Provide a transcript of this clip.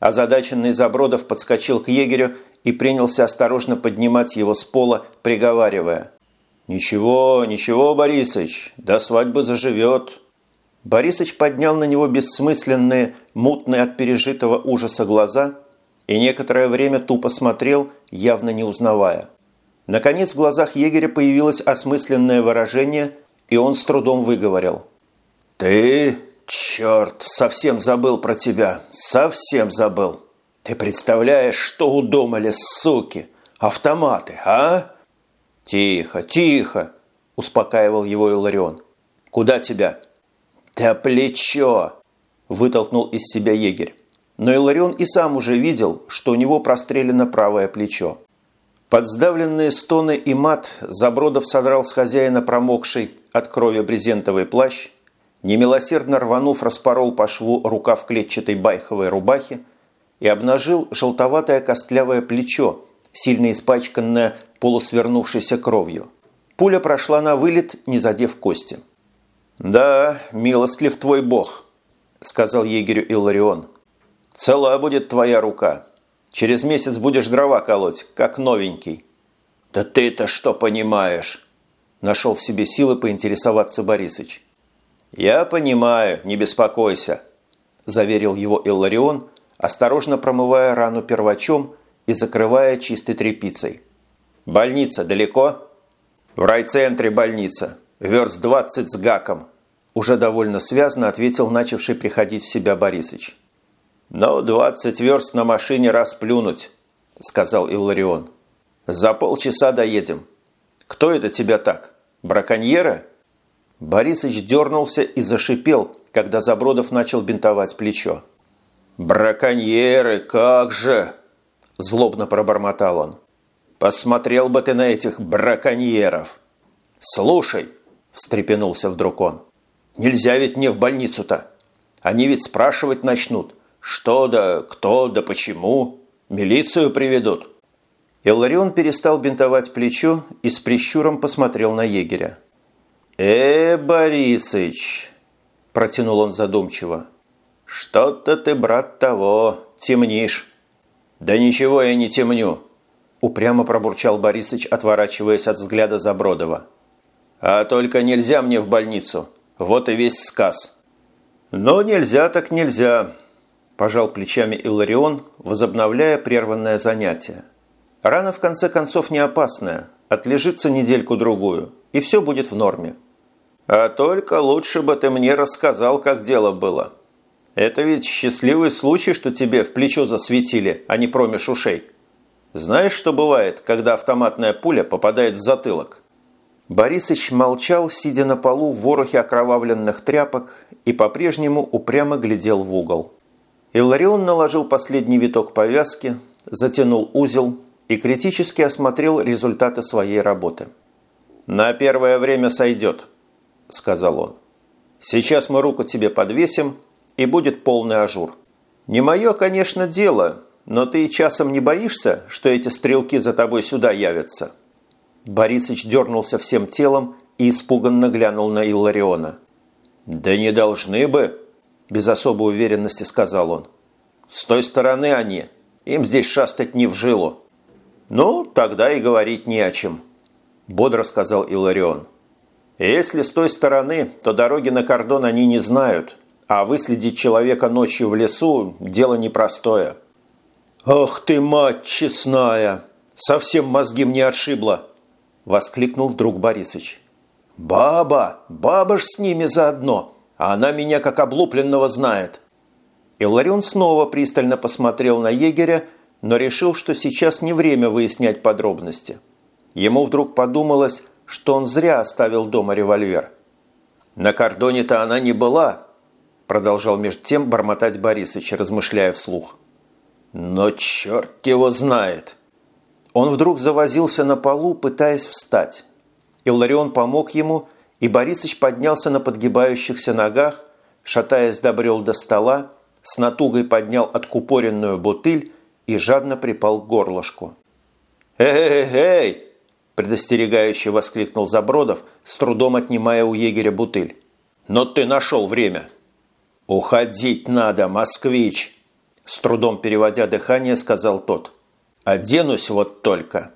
Озадаченный Забродов подскочил к егерю и принялся осторожно поднимать его с пола, приговаривая. «Ничего, ничего, Борисыч, до свадьбы заживет». Борисыч поднял на него бессмысленные, мутные от пережитого ужаса глаза и некоторое время тупо смотрел, явно не узнавая. Наконец в глазах егеря появилось осмысленное выражение, и он с трудом выговорил. «Ты «Черт, совсем забыл про тебя, совсем забыл. Ты представляешь, что удумали, суки? Автоматы, а?» «Тихо, тихо!» – успокаивал его Иларион. «Куда тебя?» «Да плечо!» – вытолкнул из себя егерь. Но Иларион и сам уже видел, что у него прострелено правое плечо. Под сдавленные стоны и мат Забродов содрал с хозяина промокший от крови брезентовый плащ немилосердно рванув, распорол по шву рукав клетчатой байховой рубахи и обнажил желтоватое костлявое плечо, сильно испачканное полусвернувшейся кровью. Пуля прошла на вылет, не задев кости. «Да, милостлив твой бог», – сказал егерю Илларион. «Цела будет твоя рука. Через месяц будешь дрова колоть, как новенький». «Да ты-то что понимаешь?» – нашел в себе силы поинтересоваться Борисыч. «Я понимаю, не беспокойся», – заверил его Илларион, осторожно промывая рану первачом и закрывая чистой тряпицей. «Больница далеко?» «В райцентре больница. Верст 20 с гаком», – уже довольно связно ответил начавший приходить в себя Борисыч. «Ну, 20 верст на машине расплюнуть», – сказал Илларион. «За полчаса доедем. Кто это тебя так? Браконьеры?» Борисыч дернулся и зашипел, когда Забродов начал бинтовать плечо. «Браконьеры, как же!» – злобно пробормотал он. «Посмотрел бы ты на этих браконьеров!» «Слушай!» – встрепенулся вдруг он. «Нельзя ведь мне в больницу-то! Они ведь спрашивать начнут, что да, кто да почему, милицию приведут!» Илларион перестал бинтовать плечо и с прищуром посмотрел на егеря. «Э, Борисыч!» – протянул он задумчиво. «Что-то ты, брат, того, темнишь». «Да ничего я не темню!» – упрямо пробурчал Борисыч, отворачиваясь от взгляда Забродова. «А только нельзя мне в больницу. Вот и весь сказ». «Но нельзя так нельзя», – пожал плечами Илларион, возобновляя прерванное занятие. «Рана, в конце концов, не опасная. Отлежится недельку-другую, и все будет в норме. А только лучше бы ты мне рассказал, как дело было. Это ведь счастливый случай, что тебе в плечо засветили, а не промеж ушей. Знаешь, что бывает, когда автоматная пуля попадает в затылок?» Борисыч молчал, сидя на полу в ворохе окровавленных тряпок и по-прежнему упрямо глядел в угол. Илларион наложил последний виток повязки, затянул узел и критически осмотрел результаты своей работы. «На первое время сойдет», – сказал он. «Сейчас мы руку тебе подвесим, и будет полный ажур. Не мое, конечно, дело, но ты часом не боишься, что эти стрелки за тобой сюда явятся?» Борисыч дернулся всем телом и испуганно глянул на Иллариона. «Да не должны бы», – без особой уверенности сказал он. «С той стороны они. Им здесь шастать не в жилу». «Ну, тогда и говорить не о чем», – бодро сказал Илларион. Если с той стороны, то дороги на кордон они не знают, а выследить человека ночью в лесу – дело непростое. «Ох ты, мать честная! Совсем мозги мне отшибло!» – воскликнул вдруг Борисыч. «Баба! Баба ж с ними заодно, а она меня как облупленного знает!» Иларион снова пристально посмотрел на егеря, но решил, что сейчас не время выяснять подробности. Ему вдруг подумалось, что он зря оставил дома револьвер. «На кордоне-то она не была», – продолжал между тем бормотать Борисыч, размышляя вслух. «Но черт его знает!» Он вдруг завозился на полу, пытаясь встать. Илларион помог ему, и Борисыч поднялся на подгибающихся ногах, шатаясь добрел до стола, с натугой поднял откупоренную бутыль и жадно припал к горлышку. «Эй-эй-эй!» Предостерегающе воскликнул Забродов, с трудом отнимая у егеря бутыль. «Но ты нашел время!» «Уходить надо, москвич!» с трудом переводя дыхание, сказал тот. «Оденусь вот только».